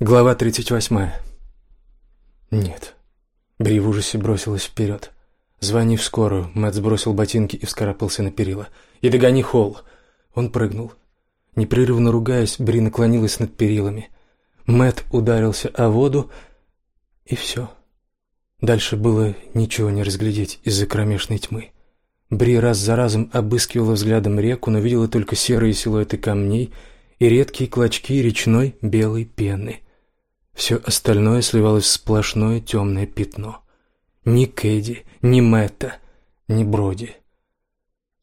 Глава 38. Нет. Бри в ужасе бросилась вперед. «Звони в скорую». Мэтт сбросил ботинки и вскарабкался на перила. «И догони Холл». Он прыгнул. Непрерывно ругаясь, Бри наклонилась над перилами. Мэтт ударился о воду, и все. Дальше было ничего не разглядеть из-за кромешной тьмы. Бри раз за разом обыскивала взглядом реку, но видела только серые силуэты камней и редкие клочки речной белой пены. Все остальное сливалось в сплошное темное пятно. Ни Кэдди, ни Мэтта, ни Броди.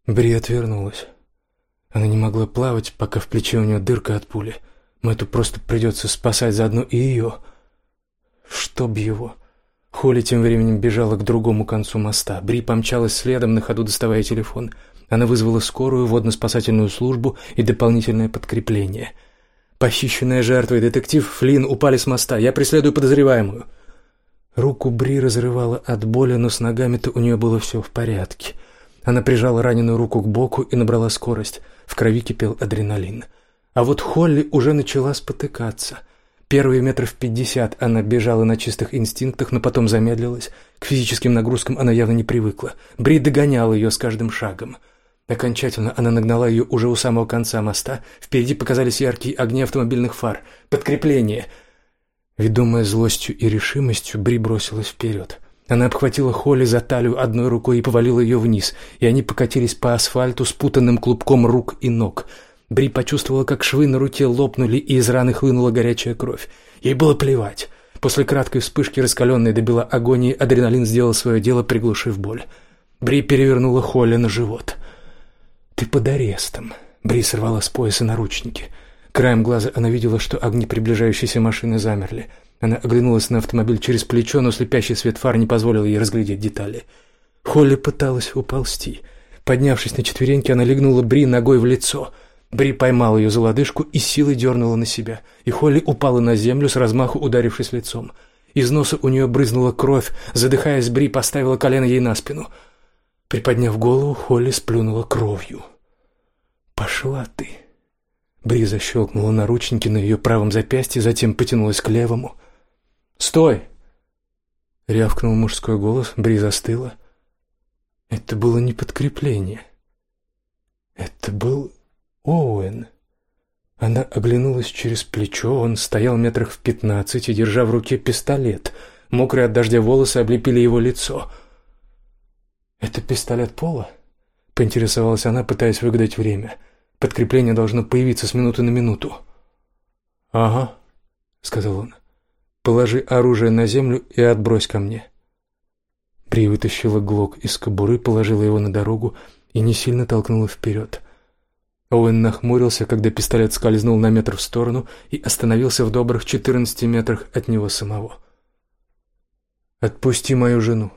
Бри отвернулась. Она не могла плавать, пока в плече у нее дырка от пули. Мэтту просто придется спасать заодно и ее. Чтоб его... Холли тем временем бежала к другому концу моста. Бри помчалась следом, на ходу доставая телефон. Она вызвала скорую, водно-спасательную службу и дополнительное подкрепление — Похищенная жертва и детектив Флинн упали с моста. Я преследую подозреваемую. Руку Бри разрывала от боли, но с ногами-то у нее было все в порядке. Она прижала раненую руку к боку и набрала скорость. В крови кипел адреналин. А вот Холли уже начала спотыкаться. Первые метров пятьдесят она бежала на чистых инстинктах, но потом замедлилась. К физическим нагрузкам она явно не привыкла. Бри догоняла ее с каждым шагом. Окончательно она нагнала ее уже у самого конца моста. Впереди показались яркие огни автомобильных фар. Подкрепление. Ведомая злостью и решимостью, Бри бросилась вперед. Она обхватила Холли за талию одной рукой и повалила ее вниз, и они покатились по асфальту спутанным клубком рук и ног. Бри почувствовала, как швы на руке лопнули, и из раны хлынула горячая кровь. Ей было плевать. После краткой вспышки, раскаленной до бела агонии, адреналин сделал свое дело, приглушив боль. Бри перевернула Холли на живот. «Ты под арестом». Бри сорвала с пояса наручники. Краем глаза она видела, что огни приближающейся машины замерли. Она оглянулась на автомобиль через плечо, но слепящий свет фар не позволил ей разглядеть детали. Холли пыталась уползти. Поднявшись на четвереньки, она легнула Бри ногой в лицо. Бри поймала ее за лодыжку и силой дернула на себя. И Холли упала на землю, с размаху ударившись лицом. Из носа у нее брызнула кровь. Задыхаясь, Бри поставила колено ей на спину. Приподняв голову, Холли сплюнула кровью. «Пошла ты!» Бри защелкнула наручники на ее правом запястье, затем потянулась к левому. «Стой!» Рявкнул мужской голос, Бри застыла. Это было не подкрепление. Это был Оуэн. Она оглянулась через плечо, он стоял метрах в пятнадцати, держа в руке пистолет. Мокрые от дождя волосы облепили его лицо. «Это пистолет Пола?» — поинтересовалась она, пытаясь выгадать время. — Подкрепление должно появиться с минуты на минуту. «Ага», — сказал он. «Положи оружие на землю и отбрось ко мне». Бри вытащила глок из кобуры, положила его на дорогу и не сильно толкнула вперед. Оуэн нахмурился, когда пистолет скользнул на метр в сторону и остановился в добрых четырнадцати метрах от него самого. «Отпусти мою жену».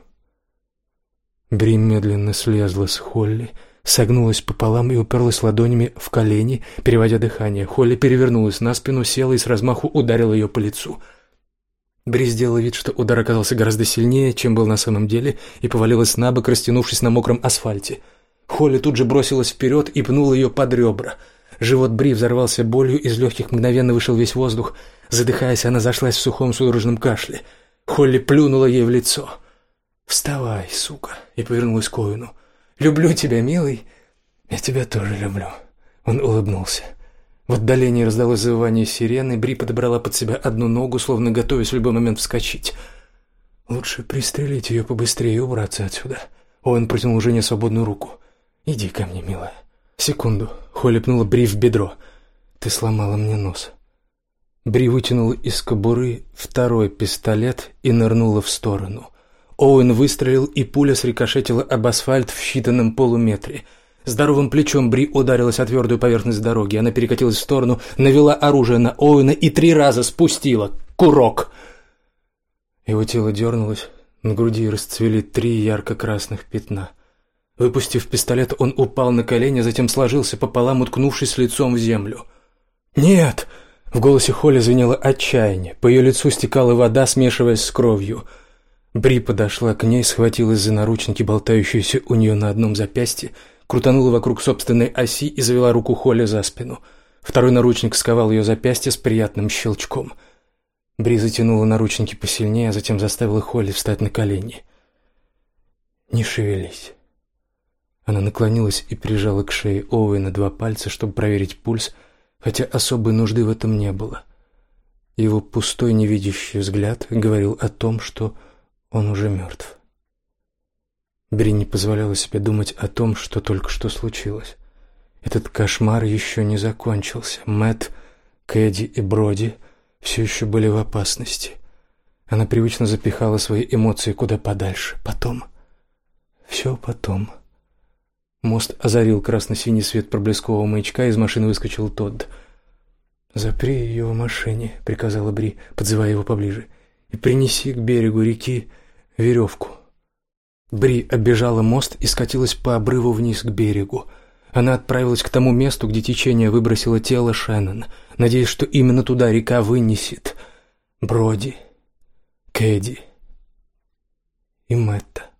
Бри медленно слезла с Холли, — согнулась пополам и уперлась ладонями в колени, переводя дыхание. Холли перевернулась на спину, села и с размаху ударила ее по лицу. Бри сделала вид, что удар оказался гораздо сильнее, чем был на самом деле, и повалилась на бок, растянувшись на мокром асфальте. Холли тут же бросилась вперед и пнула ее под ребра. Живот Бри взорвался болью, из легких мгновенно вышел весь воздух. Задыхаясь, она зашлась в сухом судорожном кашле. Холли плюнула ей в лицо. «Вставай, сука!» и повернулась к Оуэну. Люблю тебя, милый. Я тебя тоже люблю. Он улыбнулся. В отдалении раздалось завывание сирены, Бри подобрала под себя одну ногу, словно готовясь в любой момент вскочить. Лучше пристрелить ее побыстрее и убраться отсюда. Он протянул жене свободную руку. Иди ко мне, милая. Секунду. Холли пнула Бри в бедро. Ты сломала мне нос. Бри вытянула из кобуры второй пистолет и нырнула в сторону. Оуэн выстрелил, и пуля срикошетила об асфальт в считанном полуметре. Здоровым плечом Бри ударилась о твердую поверхность дороги. Она перекатилась в сторону, навела оружие на Оуэна и три раза спустила. Курок! Его тело дернулось, на груди расцвели три ярко-красных пятна. Выпустив пистолет, он упал на колени, затем сложился пополам, уткнувшись лицом в землю. «Нет!» В голосе Холли звенело отчаяние. По ее лицу стекала вода, смешиваясь с кровью. Бри подошла к ней, схватилась за наручники, болтающиеся у нее на одном запястье, крутанула вокруг собственной оси и завела руку Холли за спину. Второй наручник сковал ее запястье с приятным щелчком. Бри затянула наручники посильнее, а затем заставила Холли встать на колени. «Не шевелись». Она наклонилась и прижала к шее Оуэна два пальца, чтобы проверить пульс, хотя особой нужды в этом не было. Его пустой невидящий взгляд говорил о том, что он уже мертв. Бри не позволяла себе думать о том, что только что случилось. Этот кошмар еще не закончился. Мэт, Кэдди и Броди все еще были в опасности. Она привычно запихала свои эмоции куда подальше. Потом. Все потом. Мост озарил красно-синий свет проблескового маячка, из машины выскочил Тодд. «Запри ее в машине», — приказала Бри, подзывая его поближе, «и принеси к берегу реки веревку». Бри оббежала мост и скатилась по обрыву вниз к берегу. Она отправилась к тому месту, где течение выбросило тело Шеннон, надеясь, что именно туда река вынесет Броди, Кэдди и Мэтта.